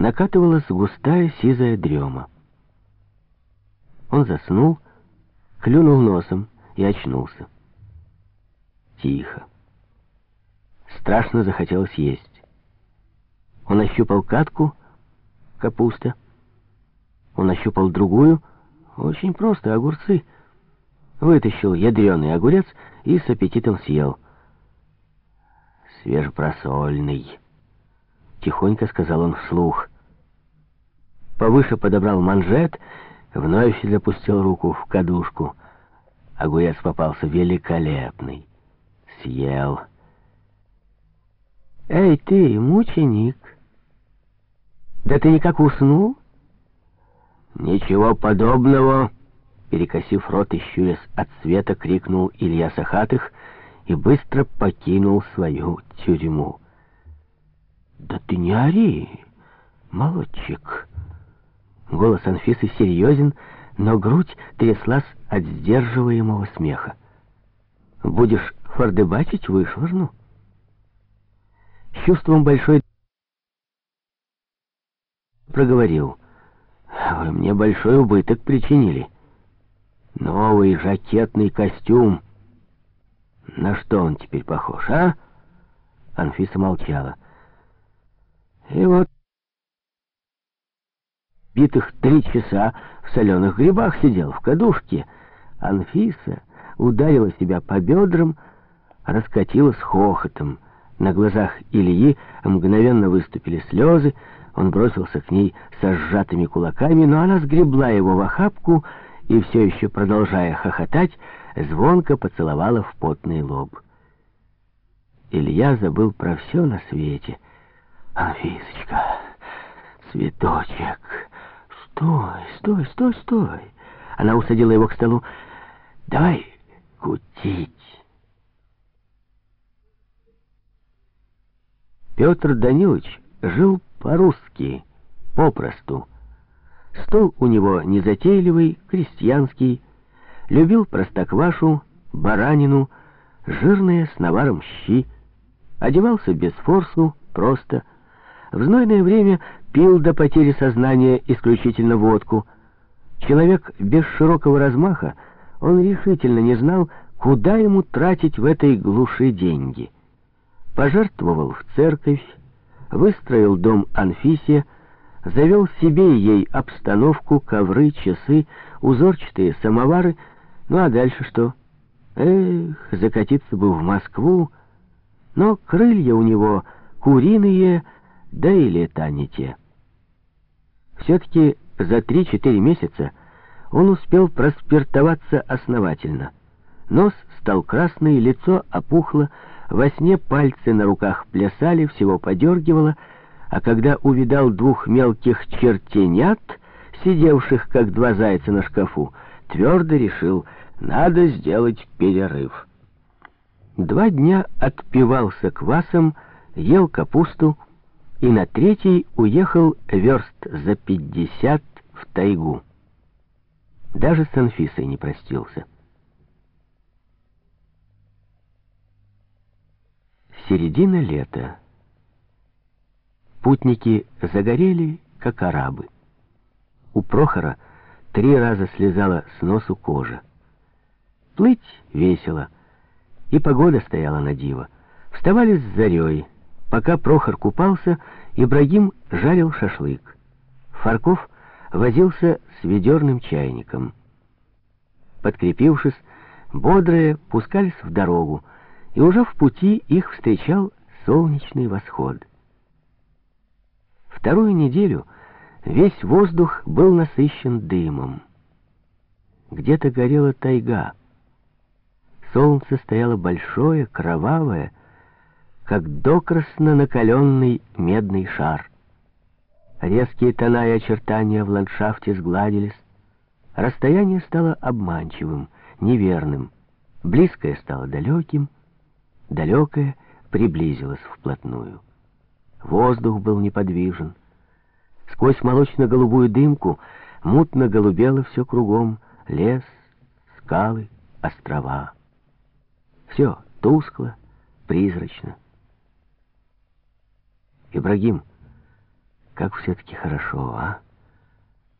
накатывалась густая сизая дрема. Он заснул, клюнул носом и очнулся. Тихо. Страшно захотелось есть. Он ощупал катку, капуста. Он ощупал другую, очень просто, огурцы. Вытащил ядреный огурец и с аппетитом съел. Свежепросольный. Тихонько сказал он вслух. Повыше подобрал манжет, вновь запустил руку в кадушку. Огурец попался великолепный. Съел. «Эй, ты, мученик! Да ты никак уснул?» «Ничего подобного!» Перекосив рот и щурясь от света, крикнул Илья Сахатых и быстро покинул свою тюрьму. «Да ты не ори, молодчик!» Голос Анфисы серьезен, но грудь тряслась от сдерживаемого смеха. «Будешь фордебачить, вышвырну?» Чувством большой проговорил. «Вы мне большой убыток причинили. Новый жакетный костюм. На что он теперь похож, а?» Анфиса молчала. И вот битых три часа в соленых грибах сидел, в кадушке. Анфиса ударила себя по бедрам, раскатилась хохотом. На глазах Ильи мгновенно выступили слезы, он бросился к ней со сжатыми кулаками, но она сгребла его в охапку и, все еще продолжая хохотать, звонко поцеловала в потный лоб. Илья забыл про все на свете — Анфисочка, цветочек, стой, стой, стой, стой. Она усадила его к столу. Давай кутить. Петр Данилович жил по-русски, попросту. Стол у него незатейливый, крестьянский, любил простоквашу, баранину, жирные с наваром щи, одевался без форсу, просто, в знойное время пил до потери сознания исключительно водку. Человек без широкого размаха, он решительно не знал, куда ему тратить в этой глуши деньги. Пожертвовал в церковь, выстроил дом Анфисе, завел себе и ей обстановку, ковры, часы, узорчатые самовары, ну а дальше что? Эх, закатиться бы в Москву, но крылья у него куриные, да и лета не те. Все-таки за 3-4 месяца он успел проспиртоваться основательно. Нос стал красный, лицо опухло, во сне пальцы на руках плясали, всего подергивало, а когда увидал двух мелких чертенят, сидевших как два зайца на шкафу, твердо решил, надо сделать перерыв. Два дня отпивался квасом, ел капусту, и на третий уехал верст за пятьдесят в тайгу. Даже с Анфисой не простился. Середина лета. Путники загорели, как арабы. У Прохора три раза слезала с носу кожа. Плыть весело, и погода стояла на диво. Вставали с зарей, Пока Прохор купался, Ибрагим жарил шашлык. Фарков возился с ведерным чайником. Подкрепившись, бодрые пускались в дорогу, и уже в пути их встречал солнечный восход. Вторую неделю весь воздух был насыщен дымом. Где-то горела тайга. Солнце стояло большое, кровавое, как докрасно накаленный медный шар. Резкие тона и очертания в ландшафте сгладились. Расстояние стало обманчивым, неверным. Близкое стало далеким, далекое приблизилось вплотную. Воздух был неподвижен. Сквозь молочно-голубую дымку мутно голубело все кругом. Лес, скалы, острова. Все тускло, призрачно. «Ибрагим, Как все-таки хорошо, а?